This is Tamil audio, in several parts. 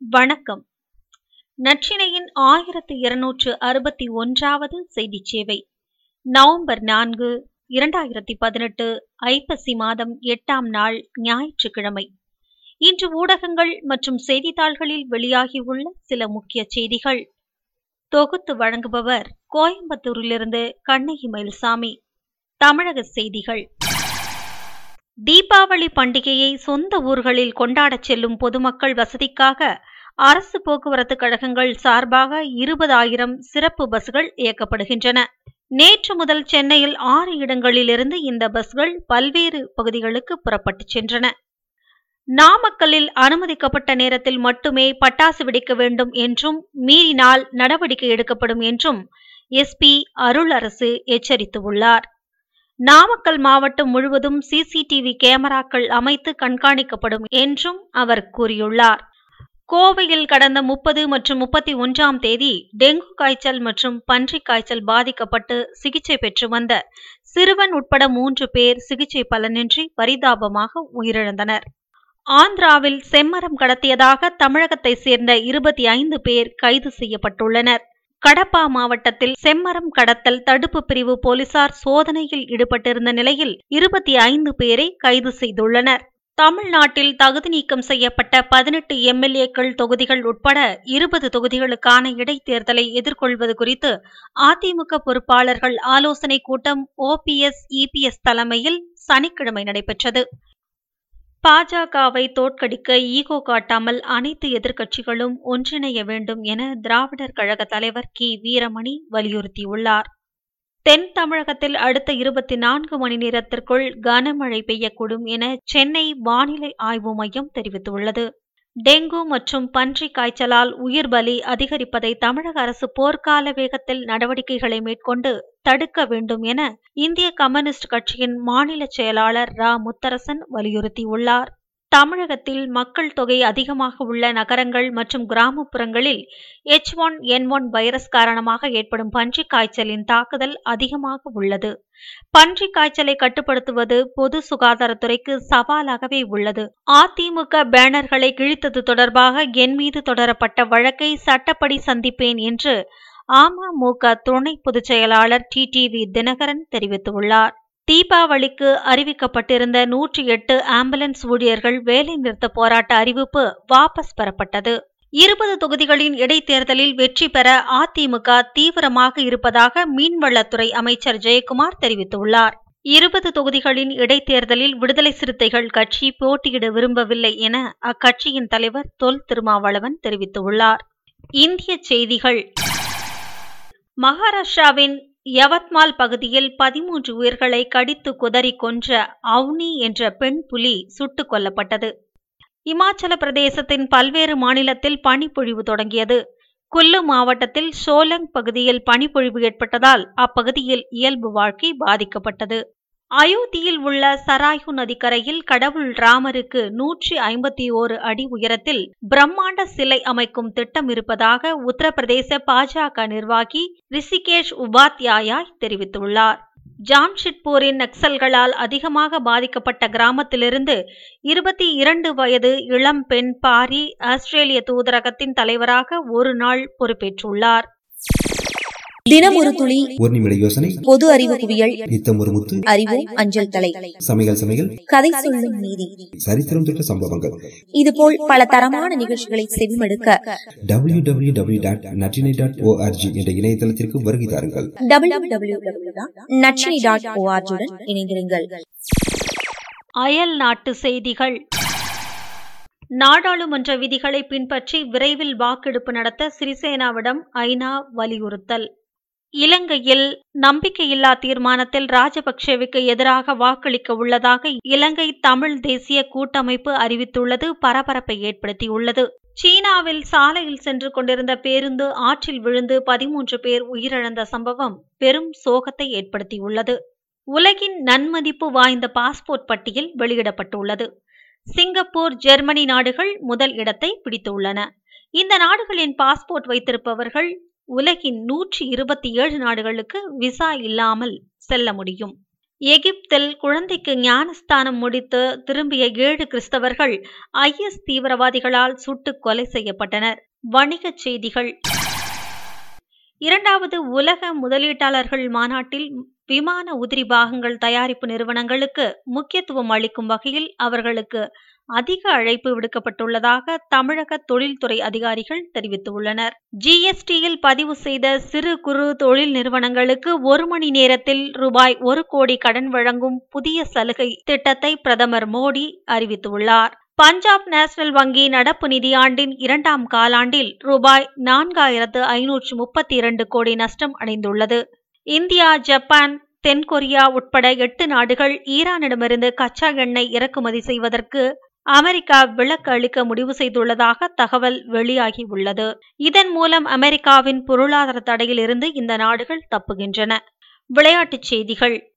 வணக்கம். நற்றினையின் ஆயிரத்து இருநூற்று அறுபத்தி ஒன்றாவது செய்திச் சேவை. நவம்பர் நான்கு இரண்டாயிரத்தி பதினெட்டு ஐப்பசி மாதம் எட்டாம் நாள் ஞாயிற்றுக்கிழமை. இன்று ஊடகங்கள் மற்றும் செய்தித்தாள்களில் வெளியாகியுள்ள சில முக்கிய செய்திகள். தொகுத்து வழங்குபவர் கோயம்புத்தூரிலிருந்து கண்ணகி மயில்சாமி. தமிழக செய்திகள். தீபாவளி பண்டிகையை சொந்த ஊர்களில் கொண்டாடச் செல்லும் பொதுமக்கள் வசதிக்காக அரசு போக்குவரத்து கழகங்கள் சார்பாக இருபதாயிரம் சிறப்பு பஸ்கள் இயக்கப்படுகின்றன. நேற்று முதல் சென்னையில் ஆறு இடங்களிலிருந்து இந்த பஸ்கள் பல்வேறு பகுதிகளுக்கு புறப்பட்டுச் சென்றன. நாமக்கல்லில் அனுமதிக்கப்பட்ட நேரத்தில் மட்டுமே பட்டாசு வெடிக்க வேண்டும் என்றும் மீறினால் நடவடிக்கை எடுக்கப்படும் என்றும் எஸ்பி அருளரசு எச்சரித்துள்ளார். நாமக்கல் மாவட்டம் முழுவதும் சிசிடிவி கேமராக்கள் அமைத்து கண்காணிக்கப்படும் என்றும் அவர் கூறியுள்ளார். கோவையில் கடந்த முப்பது மற்றும் முப்பத்தி ஒன்றாம் தேதி டெங்கு காய்ச்சல் மற்றும் பன்றிக் காய்ச்சல் பாதிக்கப்பட்டு சிகிச்சை பெற்று வந்த சிறுவன் உட்பட மூன்று பேர் சிகிச்சை பலனின்றி பரிதாபமாக உயிரிழந்தனர். ஆந்திராவில் செம்மரம் கடத்தியதாக தமிழகத்தை சேர்ந்த இருபத்தி ஐந்து பேர் கைது செய்யப்பட்டுள்ளனர். கடப்பா மாவட்டத்தில் செம்மரம் கடத்தல் தடுப்பு பிரிவு போலீசார் சோதனையில் ஈடுபட்டிருந்த நிலையில் இருபத்தி ஐந்து பேரை கைது செய்துள்ளனர். தமிழ்நாட்டில் தகுதி நீக்கம் செய்யப்பட்ட பதினெட்டு எம்எல்ஏக்கள் தொகுதிகள் உட்பட இருபது தொகுதிகளுக்கான இடைத்தேர்தலை எதிர்கொள்வது குறித்து அதிமுக பொறுப்பாளர்கள் ஆலோசனை கூட்டம் ஓபிஎஸ் இபிஎஸ் தலைமையில் சனிக்கிழமை நடைபெற்றது. பாஜகவை தோற்கடிக்க ஈகோ காட்டாமல் அனைத்து எதிர்க்கட்சிகளும் ஒன்றிணைய வேண்டும் என திராவிடர் கழக தலைவர் கி. வீரமணி வலியுறுத்தியுள்ளார். தென் தமிழகத்தில் அடுத்த இருபத்தி நான்கு மணி நேரத்திற்குள் கனமழை பெய்யக்கூடும் என சென்னை வானிலை ஆய்வு மையம் தெரிவித்துள்ளது. டெங்கு மற்றும் பன்றி காய்ச்சலால் உயிர் பலி அதிகரிப்பதை தமிழக அரசு போர்க்கால வேகத்தில் நடவடிக்கைகளை மேற்கொண்டு தடுக்க வேண்டும் என இந்திய கம்யூனிஸ்ட் கட்சியின் மாநில செயலாளர் ரா. முத்தரசன் வலியுறுத்தியுள்ளார். தமிழகத்தில் மக்கள் தொகை அதிகமாக உள்ள நகரங்கள் மற்றும் கிராமப்புறங்களில் H one N one virus காரணமாக ஏற்படும் பன்றிக் காய்ச்சலின் தாக்குதல் அதிகமாக உள்ளது. பன்றிக் காய்ச்சலை கட்டுப்படுத்துவது பொது சுகாதாரத்துறைக்கு சவாலாகவே உள்ளது. அதிமுக பேனர்களை கிழித்தது தொடர்பாக என் மீது தொடரப்பட்ட வழக்கை சட்டப்படி சந்திப்பேன் என்று அமமுக துணை பொதுச் செயலாளர் டிடிவி தினகரன் தெரிவித்துள்ளார். தீபாவளிக்கு அறிவிக்கப்பட்டிருந்த நூற்றி எட்டு ஆம்புலன்ஸ் ஊழியர்கள் வேலைநிறுத்த போராட்ட அறிவிப்பு வாபஸ் பெறப்பட்டது. இருபது தொகுதிகளின் இடைத்தேர்தலில் வெற்றி பெற அதிமுக தீவிரமாக இருப்பதாக மீன்வளத்துறை அமைச்சர் ஜெயக்குமார் தெரிவித்துள்ளார். இருபது தொகுதிகளின் இடைத்தேர்தலில் விடுதலை சிறுத்தைகள் கட்சி போட்டியிட விரும்பவில்லை என அக்கட்சியின் தலைவர் தொல் திருமாவளவன் தெரிவித்துள்ளார். இந்திய செய்திகள். மகாராஷ்டிராவின் யவத்மால் பகுதியில் பதிமூன்று உயிர்களை கடித்து குதறி கொன்ற அவுனி என்ற பெண் புலி சுட்டுக் கொல்லப்பட்டது. இமாச்சல பிரதேசத்தின் பல்வேறு மாநிலத்தில் பனிப்பொழிவு தொடங்கியது. குல்லு மாவட்டத்தில் சோலங் பகுதியில் பனிப்பொழிவு ஏற்பட்டதால் அப்பகுதியில் இயல்பு வாழ்க்கை பாதிக்கப்பட்டது. அயோத்தியில் உள்ள சராயு நதிக்கரையில் கடவுள் ராமருக்கு நூற்றி ஐம்பத்தி ஓரு அடி உயரத்தில் பிரம்மாண்ட சிலை அமைக்கும் திட்டம் இருப்பதாக உத்தரப்பிரதேச பாஜக நிர்வாகி ரிஷிகேஷ் உபாத்யாயா தெரிவித்துள்ளார். ஜாம்ஷெட்பூரின் நக்சல்களால் அதிகமாக பாதிக்கப்பட்ட கிராமத்திலிருந்து இருபத்தி இரண்டு வயது இளம் பெண் பாரி ஆஸ்திரேலிய தூதரகத்தின் தலைவராக ஒரு நாள் பொறுப்பேற்றுள்ளார். தினம் ஒரு துளி ஒரு நிமிட யோசனை பொது அறிவு குவியல் நித்தம் ஒரு முத்து அறிவோம் அஞ்சல் தலை. சமையல் சமையல் கதை சொல்லும் நீதி. சரித்திரம் தொட்ட சம்பவங்கள். இதுபோல் பல தரமான நிகழ்ச்சிகளை செவிமடுக்க W W W dot Natrinai dot ORG என்ற இணையதளத்திற்கு வருகை தாருங்கள். டபிள்யூ டபிள்யூ நச்சினி டாட் ஓஆர்ஜியுடன் இணைந்திருங்கள். அயல் நாட்டு செய்திகள். நாடாளுமன்ற விதிகளை பின்பற்றி விரைவில் வாக்கெடுப்பு நடத்த சிறிசேனாவிடம் ஐநா வலியுறுத்தல். இலங்கையில் நம்பிக்கையில்லா தீர்மானத்தில் ராஜபக்சேவுக்கு எதிராக வாக்களிக்க உள்ளதாக இலங்கை தமிழ் தேசிய கூட்டமைப்பு அறிவித்துள்ளது. பரபரப்பை ஏற்படுத்தியுள்ளது. சீனாவில் சாலையில் சென்று கொண்டிருந்த பேருந்து ஆற்றில் விழுந்து பதிமூன்று பேர் உயிரிழந்த சம்பவம் பெரும் சோகத்தை ஏற்படுத்தியுள்ளது. உலகின் நன்மதிப்பு வாய்ந்த பாஸ்போர்ட் பட்டியல் வெளியிடப்பட்டுள்ளது. சிங்கப்பூர் ஜெர்மனி நாடுகள் முதல் இடத்தை பிடித்துள்ளன. இந்த நாடுகளின் பாஸ்போர்ட் வைத்திருப்பவர்கள் உலகின் நூற்றி இருபத்தி ஏழு நாடுகளுக்கு விசா இல்லாமல் செல்ல முடியும். எகிப்தில் குழந்தைக்கு ஞானஸ்தானம் முடித்து திரும்பிய ஏழு கிறிஸ்தவர்கள் ஐஎஸ் தீவிரவாதிகளால் சுட்டு கொலை செய்யப்பட்டனர். வணிகச் செய்திகள். இரண்டாவது உலக முதலீட்டாளர்கள் மாநாட்டில் விமான உதிரி பாகங்கள் தயாரிப்பு நிறுவனங்களுக்கு முக்கியத்துவம் அளிக்கும் வகையில் அவர்களுக்கு அதிக அழைப்பு விடுக்கப்பட்டுள்ளதாக தமிழக தொழில்துறை அதிகாரிகள் தெரிவித்துள்ளனர். ஜிஎஸ்டியில் பதிவு செய்த சிறு குறு தொழில் நிறுவனங்களுக்கு ஒரு மணி நேரத்தில் ரூபாய் ஒரு கோடி கடன் வழங்கும் புதிய சலுகை திட்டத்தை பிரதமர் மோடி அறிவித்துள்ளார். பஞ்சாப் நேஷனல் வங்கி நடப்பு நிதியாண்டின் இரண்டாம் காலாண்டில் ரூபாய் நான்காயிரத்து ஐநூற்று முப்பத்தி இரண்டு கோடி நஷ்டம் அடைந்துள்ளது. இந்தியா ஜப்பான் தென்கொரியா உட்பட எட்டு நாடுகள் ஈரானிடமிருந்து கச்சா எண்ணெய் இறக்குமதி செய்வதற்கு அமெரிக்கா விலக்கு அளிக்க முடிவு செய்துள்ளதாக தகவல் வெளியாகியுள்ளது இதன் மூலம் அமெரிக்காவின் பொருளாதார தடையில் இருந்து இந்த நாடுகள் தப்புகின்றன. விளையாட்டுச் செய்திகள்.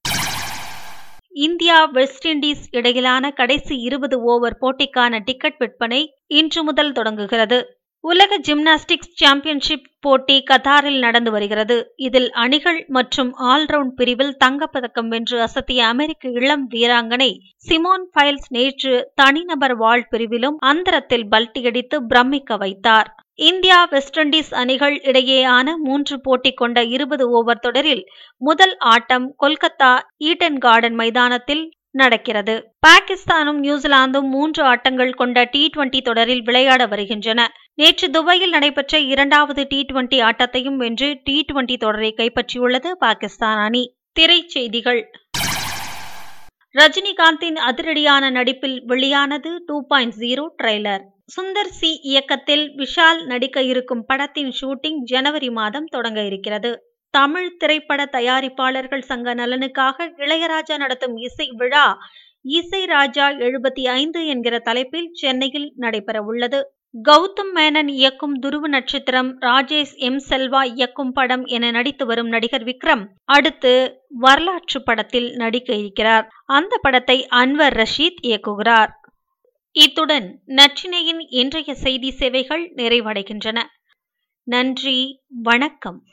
இந்தியா வெஸ்ட் இண்டீஸ் இடையிலான கடைசி இருபது ஓவர் போட்டிக்கான டிக்கெட் விற்பனை இன்று முதல் தொடங்குகிறது. உலக ஜிம்னாஸ்டிக்ஸ் சாம்பியன்ஷிப் போட்டி கத்தாரில் நடந்து வருகிறது. இதில் அணிகள் மற்றும் ஆல்ரவுண்ட் பிரிவில் தங்கப்பதக்கம் வென்று அசத்திய அமெரிக்க இளம் வீராங்கனை சிமோன் ஃபைல்ஸ் நேற்று தனிநபர் வாழ் பிரிவிலும் அந்தரத்தில் பல்டியடித்து பிரமிக்க வைத்தார். இந்தியா வெஸ்ட் இண்டீஸ் அணிகள் இடையேயான மூன்று போட்டி கொண்ட இருபது ஓவர் தொடரில் முதல் ஆட்டம் கொல்கத்தா ஈடன் கார்டன் மைதானத்தில் நடக்கிறது. பாகிஸ்தானும் நியூசிலாந்தும் மூன்று ஆட்டங்கள் கொண்ட டி டுவெண்டி தொடரில் விளையாட வருகின்றன. நேற்று துபாயில் நடைபெற்ற இரண்டாவது டி டுவெண்டி ஆட்டத்தையும் வென்று டி டுவெண்டி தொடரை கைப்பற்றியுள்ளது பாகிஸ்தான் அணி. திரைச்செய்திகள். ரஜினிகாந்தின் அதிரடியான நடிப்பில் வெளியானது two point zero trailer. Sundar C இயக்கத்தில் விஷால் நடிக்க இருக்கும் படத்தின் ஷூட்டிங் ஜனவரி மாதம் தொடங்க இருக்கிறது. தமிழ் திரைப்பட தயாரிப்பாளர்கள் சங்க நலனுக்காக இளையராஜா நடத்தும் இசை விழா இசை ராஜா எழுபத்தி ஐந்து என்கிற தலைப்பில் சென்னையில் நடைபெற உள்ளது. கௌதம் மேனன் இயக்கும் துருவ நட்சத்திரம் ராஜேஷ் எம் செல்வா இயக்கும் படம் என நடித்து வரும் நடிகர் விக்ரம் அடுத்து வரலாற்று படத்தில் நடிக்க இருக்கிறார். அந்த படத்தை அன்வர் ரஷீத் இயக்குகிறார். இத்துடன் நற்றினையின் இன்றைய செய்தி சேவைகள் நிறைவடைகின்றன. நன்றி வணக்கம்.